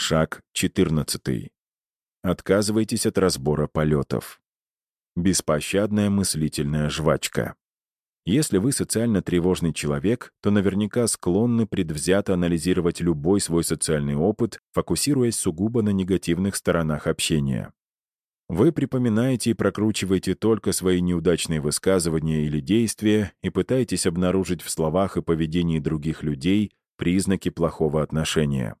Шаг 14. Отказывайтесь от разбора полетов. Беспощадная мыслительная жвачка. Если вы социально тревожный человек, то наверняка склонны предвзято анализировать любой свой социальный опыт, фокусируясь сугубо на негативных сторонах общения. Вы припоминаете и прокручиваете только свои неудачные высказывания или действия и пытаетесь обнаружить в словах и поведении других людей признаки плохого отношения.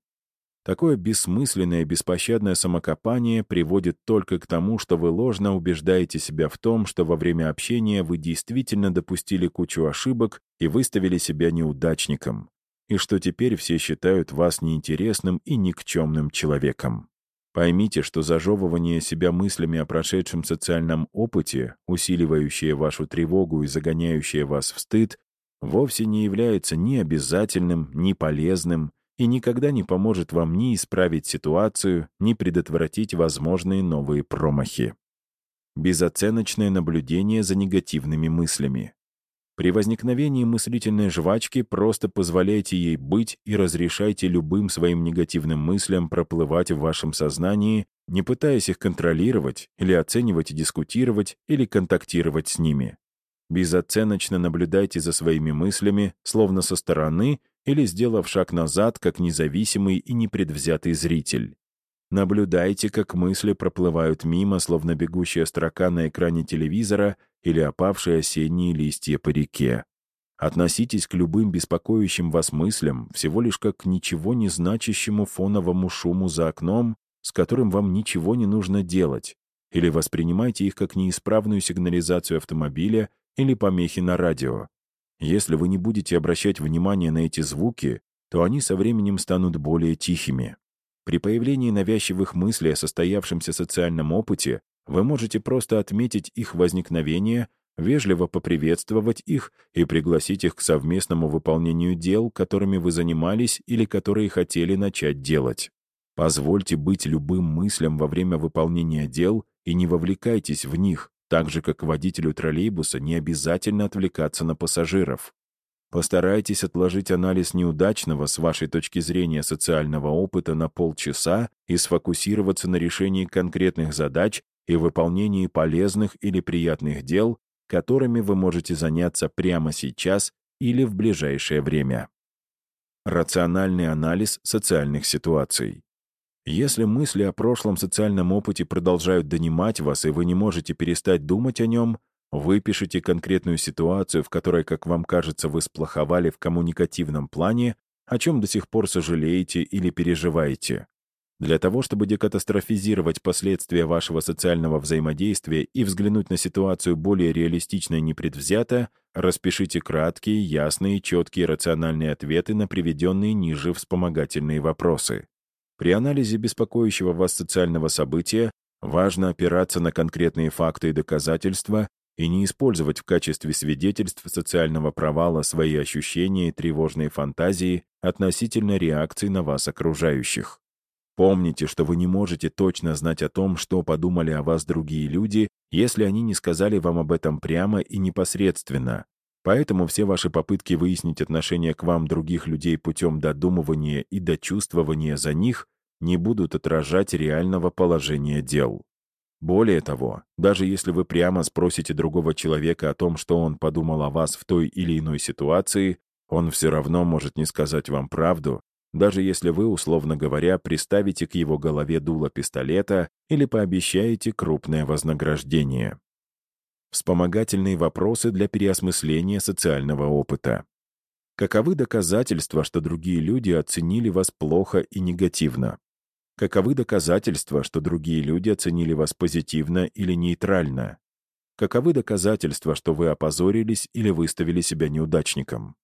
Такое бессмысленное беспощадное самокопание приводит только к тому, что вы ложно убеждаете себя в том, что во время общения вы действительно допустили кучу ошибок и выставили себя неудачником, и что теперь все считают вас неинтересным и никчемным человеком. Поймите, что зажевывание себя мыслями о прошедшем социальном опыте, усиливающее вашу тревогу и загоняющее вас в стыд, вовсе не является ни обязательным, ни полезным, и никогда не поможет вам ни исправить ситуацию, ни предотвратить возможные новые промахи. Безоценочное наблюдение за негативными мыслями. При возникновении мыслительной жвачки просто позволяйте ей быть и разрешайте любым своим негативным мыслям проплывать в вашем сознании, не пытаясь их контролировать или оценивать и дискутировать или контактировать с ними. Безоценочно наблюдайте за своими мыслями, словно со стороны или сделав шаг назад, как независимый и непредвзятый зритель. Наблюдайте, как мысли проплывают мимо, словно бегущая строка на экране телевизора или опавшие осенние листья по реке. Относитесь к любым беспокоящим вас мыслям всего лишь как к ничего не значащему фоновому шуму за окном, с которым вам ничего не нужно делать, или воспринимайте их как неисправную сигнализацию автомобиля или помехи на радио. Если вы не будете обращать внимание на эти звуки, то они со временем станут более тихими. При появлении навязчивых мыслей о состоявшемся социальном опыте вы можете просто отметить их возникновение, вежливо поприветствовать их и пригласить их к совместному выполнению дел, которыми вы занимались или которые хотели начать делать. Позвольте быть любым мыслям во время выполнения дел и не вовлекайтесь в них, так же, как водителю троллейбуса не обязательно отвлекаться на пассажиров. Постарайтесь отложить анализ неудачного с вашей точки зрения социального опыта на полчаса и сфокусироваться на решении конкретных задач и выполнении полезных или приятных дел, которыми вы можете заняться прямо сейчас или в ближайшее время. Рациональный анализ социальных ситуаций. Если мысли о прошлом социальном опыте продолжают донимать вас, и вы не можете перестать думать о нем, выпишите конкретную ситуацию, в которой, как вам кажется, вы сплоховали в коммуникативном плане, о чем до сих пор сожалеете или переживаете. Для того, чтобы декатастрофизировать последствия вашего социального взаимодействия и взглянуть на ситуацию более реалистично и непредвзято, распишите краткие, ясные, четкие рациональные ответы на приведенные ниже вспомогательные вопросы. При анализе беспокоящего вас социального события важно опираться на конкретные факты и доказательства и не использовать в качестве свидетельств социального провала свои ощущения и тревожные фантазии относительно реакций на вас окружающих. Помните, что вы не можете точно знать о том, что подумали о вас другие люди, если они не сказали вам об этом прямо и непосредственно, Поэтому все ваши попытки выяснить отношение к вам других людей путем додумывания и дочувствования за них не будут отражать реального положения дел. Более того, даже если вы прямо спросите другого человека о том, что он подумал о вас в той или иной ситуации, он все равно может не сказать вам правду, даже если вы, условно говоря, приставите к его голове дуло пистолета или пообещаете крупное вознаграждение. Вспомогательные вопросы для переосмысления социального опыта. Каковы доказательства, что другие люди оценили вас плохо и негативно? Каковы доказательства, что другие люди оценили вас позитивно или нейтрально? Каковы доказательства, что вы опозорились или выставили себя неудачником?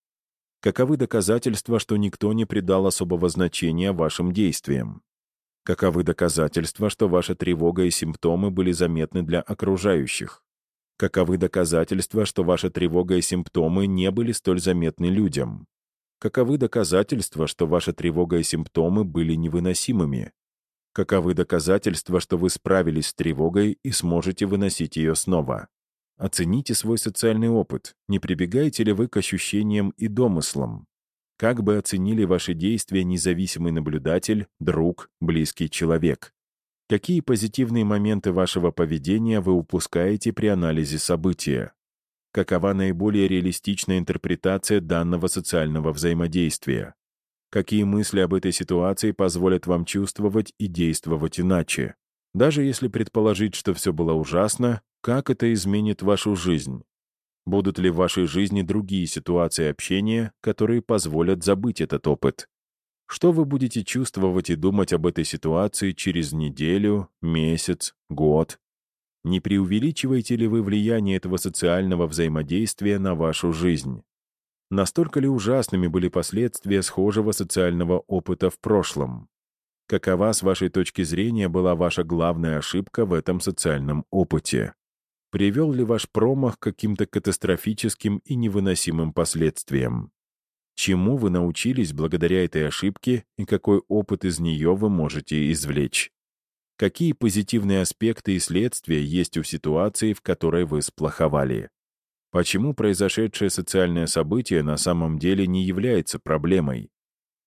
Каковы доказательства, что никто не придал особого значения вашим действиям? Каковы доказательства, что ваша тревога и симптомы были заметны для окружающих? Каковы доказательства, что ваша тревога и симптомы не были столь заметны людям? Каковы доказательства, что ваша тревога и симптомы были невыносимыми? Каковы доказательства, что вы справились с тревогой и сможете выносить ее снова? Оцените свой социальный опыт. Не прибегаете ли вы к ощущениям и домыслам? Как бы оценили ваши действия независимый наблюдатель, друг, близкий человек? Какие позитивные моменты вашего поведения вы упускаете при анализе события? Какова наиболее реалистичная интерпретация данного социального взаимодействия? Какие мысли об этой ситуации позволят вам чувствовать и действовать иначе? Даже если предположить, что все было ужасно, как это изменит вашу жизнь? Будут ли в вашей жизни другие ситуации общения, которые позволят забыть этот опыт? Что вы будете чувствовать и думать об этой ситуации через неделю, месяц, год? Не преувеличиваете ли вы влияние этого социального взаимодействия на вашу жизнь? Настолько ли ужасными были последствия схожего социального опыта в прошлом? Какова, с вашей точки зрения, была ваша главная ошибка в этом социальном опыте? Привел ли ваш промах к каким-то катастрофическим и невыносимым последствиям? Чему вы научились благодаря этой ошибке и какой опыт из нее вы можете извлечь? Какие позитивные аспекты и следствия есть у ситуации, в которой вы сплоховали? Почему произошедшее социальное событие на самом деле не является проблемой?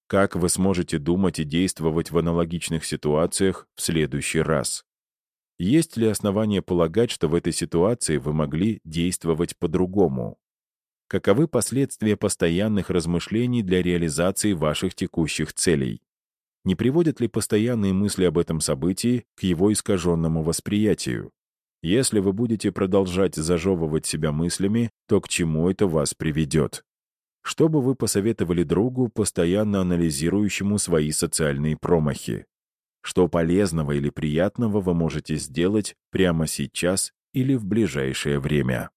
Как вы сможете думать и действовать в аналогичных ситуациях в следующий раз? Есть ли основания полагать, что в этой ситуации вы могли действовать по-другому? Каковы последствия постоянных размышлений для реализации ваших текущих целей? Не приводят ли постоянные мысли об этом событии к его искаженному восприятию? Если вы будете продолжать зажевывать себя мыслями, то к чему это вас приведет? Что бы вы посоветовали другу, постоянно анализирующему свои социальные промахи? Что полезного или приятного вы можете сделать прямо сейчас или в ближайшее время?